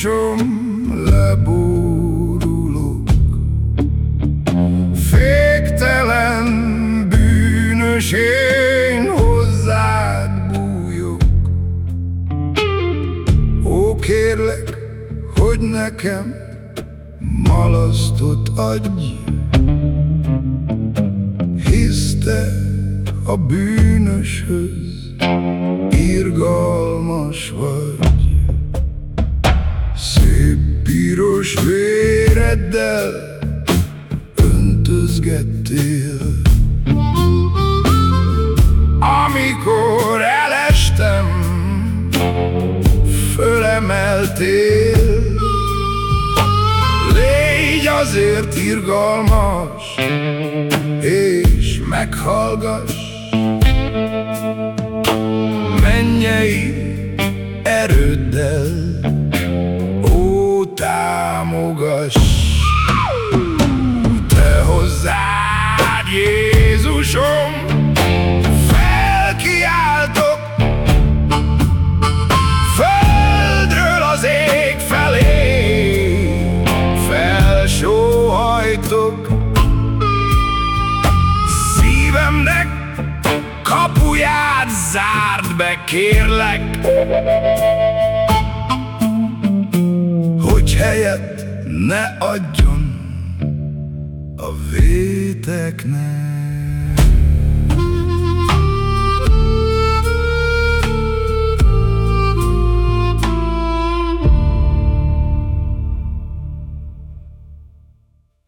sorsom lebórulok Féktelen bűnös én hozzád bújok. Ó kérlek, hogy nekem malasztot adj. Hisz a bűnöshöz irgalmas vagy. Piros véreddel öntözgettél, amikor elestem, fölemeltél. Légy azért irgalmas, és meghallgass, mennyei erőddel, támogass. Te hozzád, Jézusom, felkiáltok, földről az ég felé, felsóhajtok. Szívemnek kapuját zárd be, kérlek, ne adjon a véteknek.